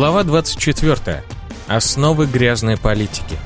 Глава 24. Основы грязной политики.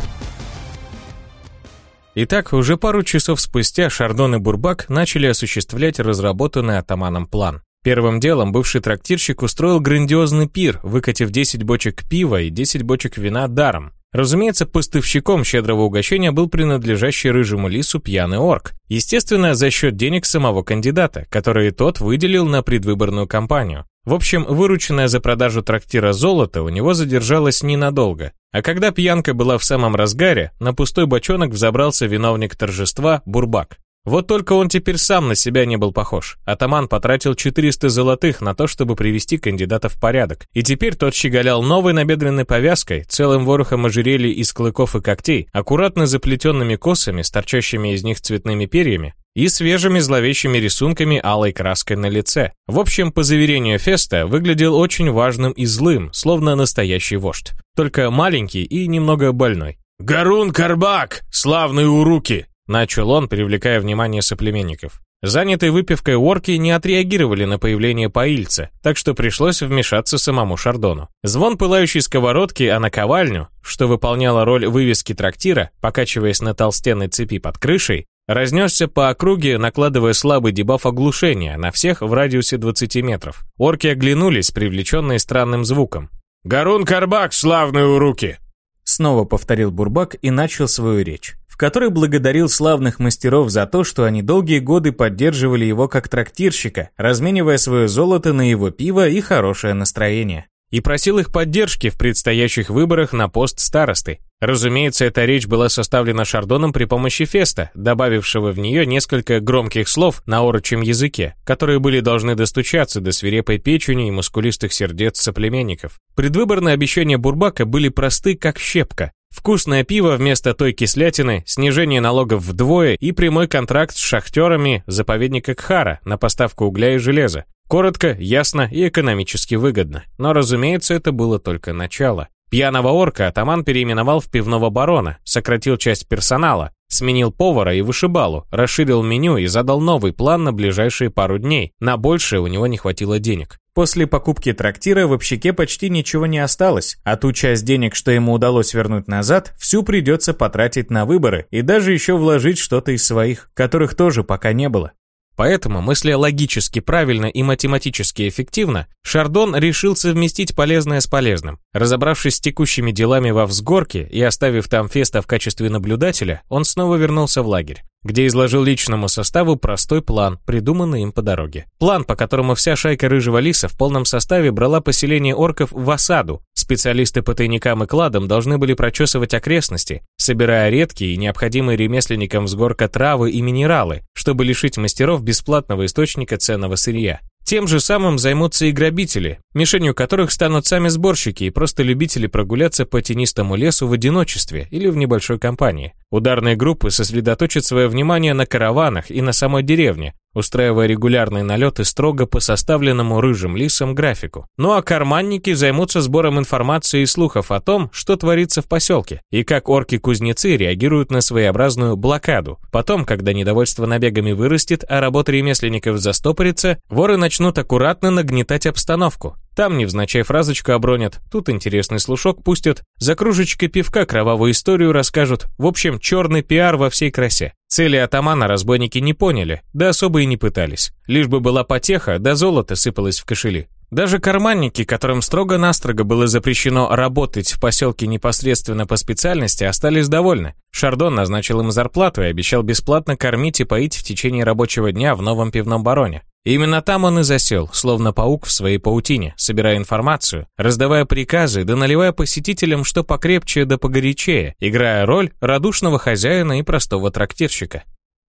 Итак, уже пару часов спустя Шардон и Бурбак начали осуществлять разработанный атаманом план. Первым делом бывший трактирщик устроил грандиозный пир, выкатив 10 бочек пива и 10 бочек вина даром. Разумеется, поставщиком щедрого угощения был принадлежащий рыжему лису пьяный орк. Естественно, за счет денег самого кандидата, которые тот выделил на предвыборную кампанию. В общем, вырученное за продажу трактира золото у него задержалось ненадолго. А когда пьянка была в самом разгаре, на пустой бочонок взобрался виновник торжества Бурбак. Вот только он теперь сам на себя не был похож. Атаман потратил 400 золотых на то, чтобы привести кандидата в порядок. И теперь тот щеголял новой набедренной повязкой, целым ворохом ожерелий из клыков и когтей, аккуратно заплетенными косами с торчащими из них цветными перьями и свежими зловещими рисунками алой краской на лице. В общем, по заверению Феста, выглядел очень важным и злым, словно настоящий вождь. Только маленький и немного больной. «Гарун Карбак! Славные уруки!» Начал он, привлекая внимание соплеменников. Занятые выпивкой орки не отреагировали на появление поильца, так что пришлось вмешаться самому Шардону. Звон пылающей сковородки, а наковальню, что выполняла роль вывески трактира, покачиваясь на толстенной цепи под крышей, разнесся по округе, накладывая слабый дебаф оглушения на всех в радиусе 20 метров. Орки оглянулись, привлеченные странным звуком. «Гарун Карбак, славные уруки!» Снова повторил Бурбак и начал свою речь в которой благодарил славных мастеров за то, что они долгие годы поддерживали его как трактирщика, разменивая свое золото на его пиво и хорошее настроение. И просил их поддержки в предстоящих выборах на пост старосты. Разумеется, эта речь была составлена Шардоном при помощи Феста, добавившего в нее несколько громких слов на орочем языке, которые были должны достучаться до свирепой печени и мускулистых сердец соплеменников. Предвыборные обещания Бурбака были просты, как щепка. Вкусное пиво вместо той кислятины, снижение налогов вдвое и прямой контракт с шахтерами заповедника Кхара на поставку угля и железа. Коротко, ясно и экономически выгодно. Но, разумеется, это было только начало. Пьяного орка атаман переименовал в пивного барона, сократил часть персонала, сменил повара и вышибалу, расширил меню и задал новый план на ближайшие пару дней. На большее у него не хватило денег. После покупки трактира в общаке почти ничего не осталось, а ту часть денег, что ему удалось вернуть назад, всю придется потратить на выборы и даже еще вложить что-то из своих, которых тоже пока не было. Поэтому, мысля логически правильно и математически эффективно, Шардон решил совместить полезное с полезным. Разобравшись с текущими делами во взгорке и оставив там Феста в качестве наблюдателя, он снова вернулся в лагерь где изложил личному составу простой план, придуманный им по дороге. План, по которому вся шайка Рыжего Лиса в полном составе брала поселение орков в осаду. Специалисты по тайникам и кладам должны были прочесывать окрестности, собирая редкие и необходимые ремесленникам взгорка травы и минералы, чтобы лишить мастеров бесплатного источника ценного сырья. Тем же самым займутся и грабители, мишенью которых станут сами сборщики и просто любители прогуляться по тенистому лесу в одиночестве или в небольшой компании. Ударные группы сосредоточат свое внимание на караванах и на самой деревне, устраивая регулярные налеты строго по составленному рыжим лисам графику. Ну а карманники займутся сбором информации и слухов о том, что творится в поселке, и как орки-кузнецы реагируют на своеобразную блокаду. Потом, когда недовольство набегами вырастет, а работа ремесленников застопорится, воры начнут аккуратно нагнетать обстановку. Там невзначай фразочку обронят, тут интересный слушок пустят, за кружечкой пивка кровавую историю расскажут. В общем, черный пиар во всей красе. Цели атамана разбойники не поняли, да особо и не пытались. Лишь бы была потеха, да золото сыпалось в кошели. Даже карманники, которым строго-настрого было запрещено работать в поселке непосредственно по специальности, остались довольны. Шардон назначил им зарплату и обещал бесплатно кормить и поить в течение рабочего дня в новом пивном бароне. Именно там он и засел, словно паук в своей паутине, собирая информацию, раздавая приказы, да наливая посетителям что покрепче да погорячее, играя роль радушного хозяина и простого трактирщика.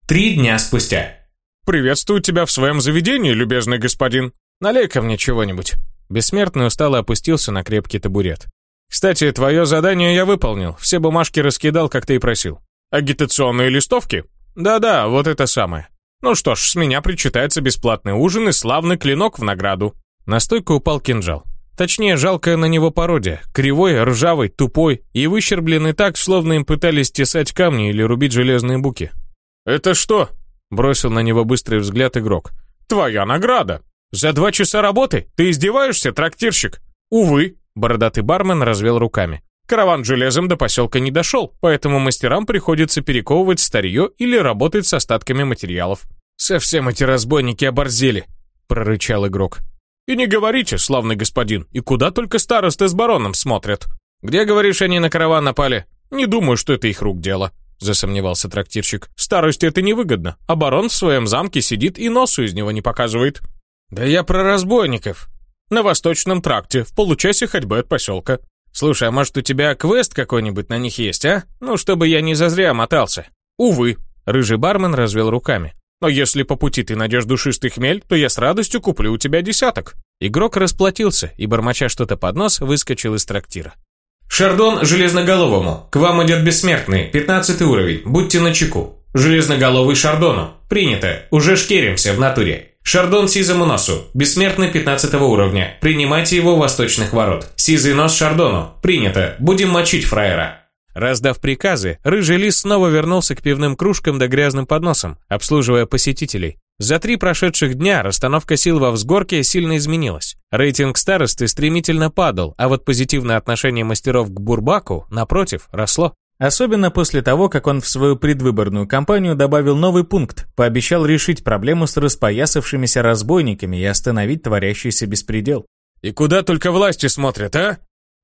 Три дня спустя. «Приветствую тебя в своем заведении, любезный господин. Налей-ка мне чего-нибудь». Бессмертный устало опустился на крепкий табурет. «Кстати, твое задание я выполнил, все бумажки раскидал, как ты и просил». «Агитационные листовки?» «Да-да, вот это самое». Ну что ж, с меня причитается бесплатный ужин и славный клинок в награду. На стойку упал кинжал. Точнее, жалкая на него пародия. Кривой, ржавый, тупой и выщербленный так, словно им пытались тесать камни или рубить железные буки. «Это что?» — бросил на него быстрый взгляд игрок. «Твоя награда. За два часа работы? Ты издеваешься, трактирщик?» «Увы, Бородатый бармен развел руками. Караван железом до поселка не дошел, поэтому мастерам приходится перековывать старье или работать с остатками материалов. «Совсем эти разбойники оборзели», — прорычал игрок. «И не говорите, славный господин, и куда только старосты с бароном смотрят. Где, говоришь, они на караван напали? Не думаю, что это их рук дело», — засомневался трактирщик. «Старости это невыгодно, а барон в своем замке сидит и носу из него не показывает». «Да я про разбойников», на восточном тракте, в получасе ходьбы от поселка. Слушай, а может у тебя квест какой-нибудь на них есть, а? Ну, чтобы я не зазря мотался. Увы, рыжий бармен развел руками. Но если по пути ты найдешь душистый хмель, то я с радостью куплю у тебя десяток. Игрок расплатился и, бормоча что-то под нос, выскочил из трактира. «Шардон Железноголовому. К вам идет бессмертный, 15 уровень. Будьте начеку. Железноголовый Шардону. Принято. Уже шкеримся в натуре. Шардон Сизому Носу, бессмертный 15 уровня. Принимайте его у восточных ворот. Сизый нос Шардону. Принято. Будем мочить фраера. Раздав приказы, рыжий лис снова вернулся к пивным кружкам да грязным подносам, обслуживая посетителей. За три прошедших дня расстановка сил во взгорке сильно изменилась. Рейтинг старосты стремительно падал, а вот позитивное отношение мастеров к Бурбаку, напротив, росло. Особенно после того, как он в свою предвыборную кампанию добавил новый пункт, пообещал решить проблему с распоясавшимися разбойниками и остановить творящийся беспредел. «И куда только власти смотрят, а?»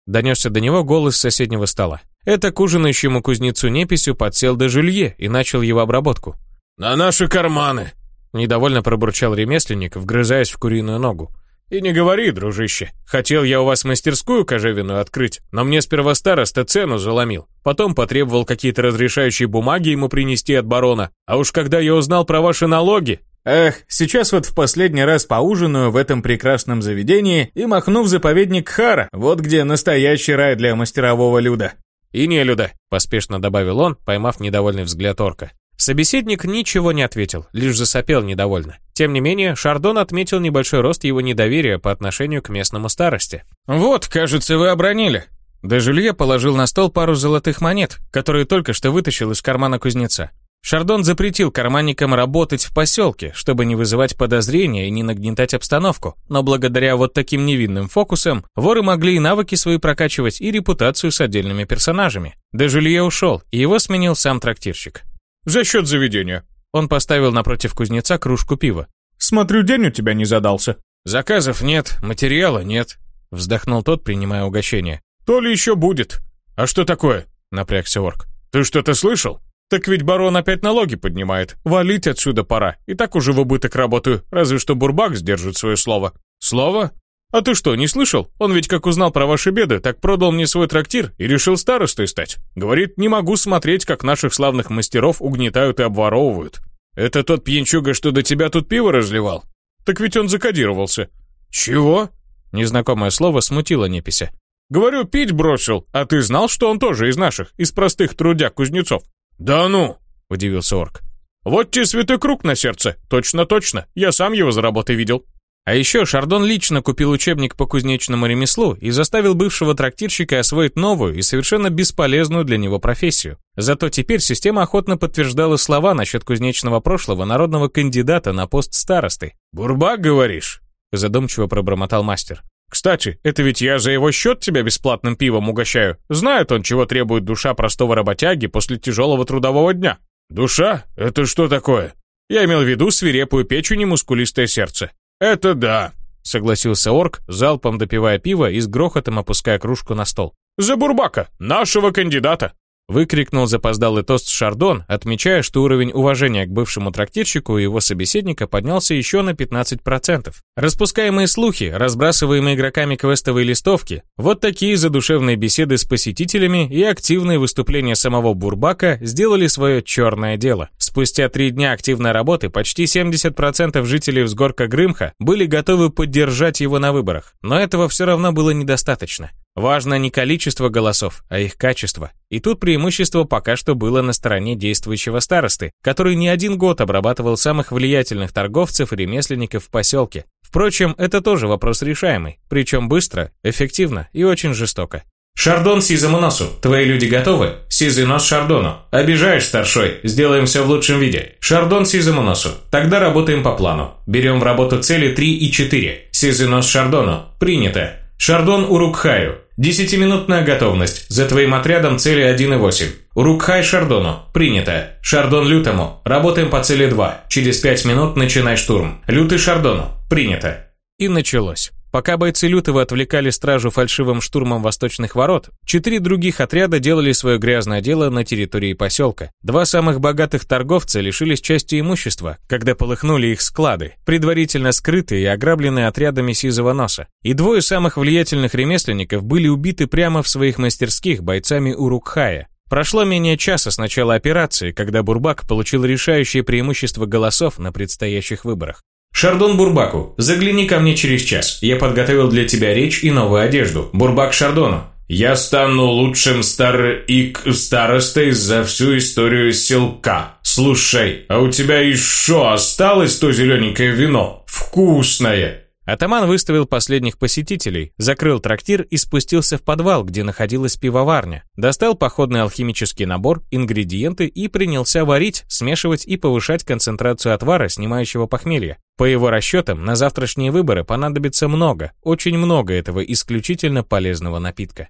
Донесся до него голос с соседнего стола. Это к ужинающему кузнецу Неписью подсел до жилье и начал его обработку. «На наши карманы!» Недовольно пробурчал ремесленник, вгрызаясь в куриную ногу. «И не говори, дружище. Хотел я у вас мастерскую кожевенную открыть, но мне сперва староста цену заломил. Потом потребовал какие-то разрешающие бумаги ему принести от барона. А уж когда я узнал про ваши налоги... Эх, сейчас вот в последний раз поужинаю в этом прекрасном заведении и махну в заповедник Хара, вот где настоящий рай для мастерового люда». «И не люда», — поспешно добавил он, поймав недовольный взгляд орка. Собеседник ничего не ответил, лишь засопел недовольно. Тем не менее, Шардон отметил небольшой рост его недоверия по отношению к местному старости. «Вот, кажется, вы обронили». Дежулье положил на стол пару золотых монет, которые только что вытащил из кармана кузнеца. Шардон запретил карманникам работать в поселке, чтобы не вызывать подозрения и не нагнетать обстановку, но благодаря вот таким невинным фокусам воры могли и навыки свои прокачивать, и репутацию с отдельными персонажами. Дежулье ушел, и его сменил сам трактирщик. «За счет заведения». Он поставил напротив кузнеца кружку пива. «Смотрю, день у тебя не задался». «Заказов нет, материала нет», — вздохнул тот, принимая угощение. «То ли еще будет». «А что такое?» — напрягся орк. «Ты что-то слышал? Так ведь барон опять налоги поднимает. Валить отсюда пора. И так уже в убыток работаю, разве что Бурбак сдержит свое слово». «Слово? «А ты что, не слышал? Он ведь как узнал про ваши беды, так продал мне свой трактир и решил старостой стать. Говорит, не могу смотреть, как наших славных мастеров угнетают и обворовывают. Это тот пьянчуга, что до тебя тут пиво разливал? Так ведь он закодировался». «Чего?» Незнакомое слово смутило Непися. «Говорю, пить бросил, а ты знал, что он тоже из наших, из простых трудяг-кузнецов?» «Да ну!» – удивился орк. «Вот тебе святой круг на сердце. Точно-точно. Я сам его за работой видел. А еще Шардон лично купил учебник по кузнечному ремеслу и заставил бывшего трактирщика освоить новую и совершенно бесполезную для него профессию. Зато теперь система охотно подтверждала слова насчет кузнечного прошлого народного кандидата на пост старосты. «Бурбак, говоришь?» – задумчиво пробормотал мастер. «Кстати, это ведь я за его счет тебя бесплатным пивом угощаю. Знает он, чего требует душа простого работяги после тяжелого трудового дня». «Душа? Это что такое?» Я имел в виду свирепую печень и мускулистое сердце. «Это да», — согласился орк, залпом допивая пиво и с грохотом опуская кружку на стол. «За Бурбака, нашего кандидата!» Выкрикнул запоздалый тост Шардон, отмечая, что уровень уважения к бывшему трактирщику и его собеседника поднялся еще на 15%. Распускаемые слухи, разбрасываемые игроками квестовые листовки, вот такие задушевные беседы с посетителями и активные выступления самого Бурбака сделали свое черное дело. Спустя три дня активной работы почти 70% жителей взгорка Грымха были готовы поддержать его на выборах, но этого все равно было недостаточно. Важно не количество голосов, а их качество. И тут преимущество пока что было на стороне действующего старосты, который не один год обрабатывал самых влиятельных торговцев и ремесленников в поселке. Впрочем, это тоже вопрос решаемый, причем быстро, эффективно и очень жестоко. «Шардон сизому носу, твои люди готовы? Сизый нос Шардону. Обижаешь, старшой, сделаем все в лучшем виде. Шардон сизому носу, тогда работаем по плану. Берем в работу цели 3 и 4. Сизый нос Шардону, принято. Шардон Урукхаю. Десятиминутная готовность. За твоим отрядом цели 1 и 8. Урукхай Шардону. Принято. Шардон Лютому. Работаем по цели 2. Через 5 минут начинай штурм. Лютый Шардону. Принято. И началось. Пока бойцы Лютого отвлекали стражу фальшивым штурмом восточных ворот, четыре других отряда делали свое грязное дело на территории поселка. Два самых богатых торговца лишились части имущества, когда полыхнули их склады, предварительно скрытые и ограбленные отрядами сизого носа. И двое самых влиятельных ремесленников были убиты прямо в своих мастерских бойцами Урукхая. Прошло менее часа с начала операции, когда Бурбак получил решающее преимущество голосов на предстоящих выборах. Шардон Бурбаку, загляни ко мне через час. Я подготовил для тебя речь и новую одежду. Бурбак Шардону. Я стану лучшим стар ик старостой за всю историю селка. Слушай, а у тебя еще осталось то зелененькое вино? Вкусное. Атаман выставил последних посетителей, закрыл трактир и спустился в подвал, где находилась пивоварня. Достал походный алхимический набор, ингредиенты и принялся варить, смешивать и повышать концентрацию отвара, снимающего похмелье. По его расчетам, на завтрашние выборы понадобится много, очень много этого исключительно полезного напитка.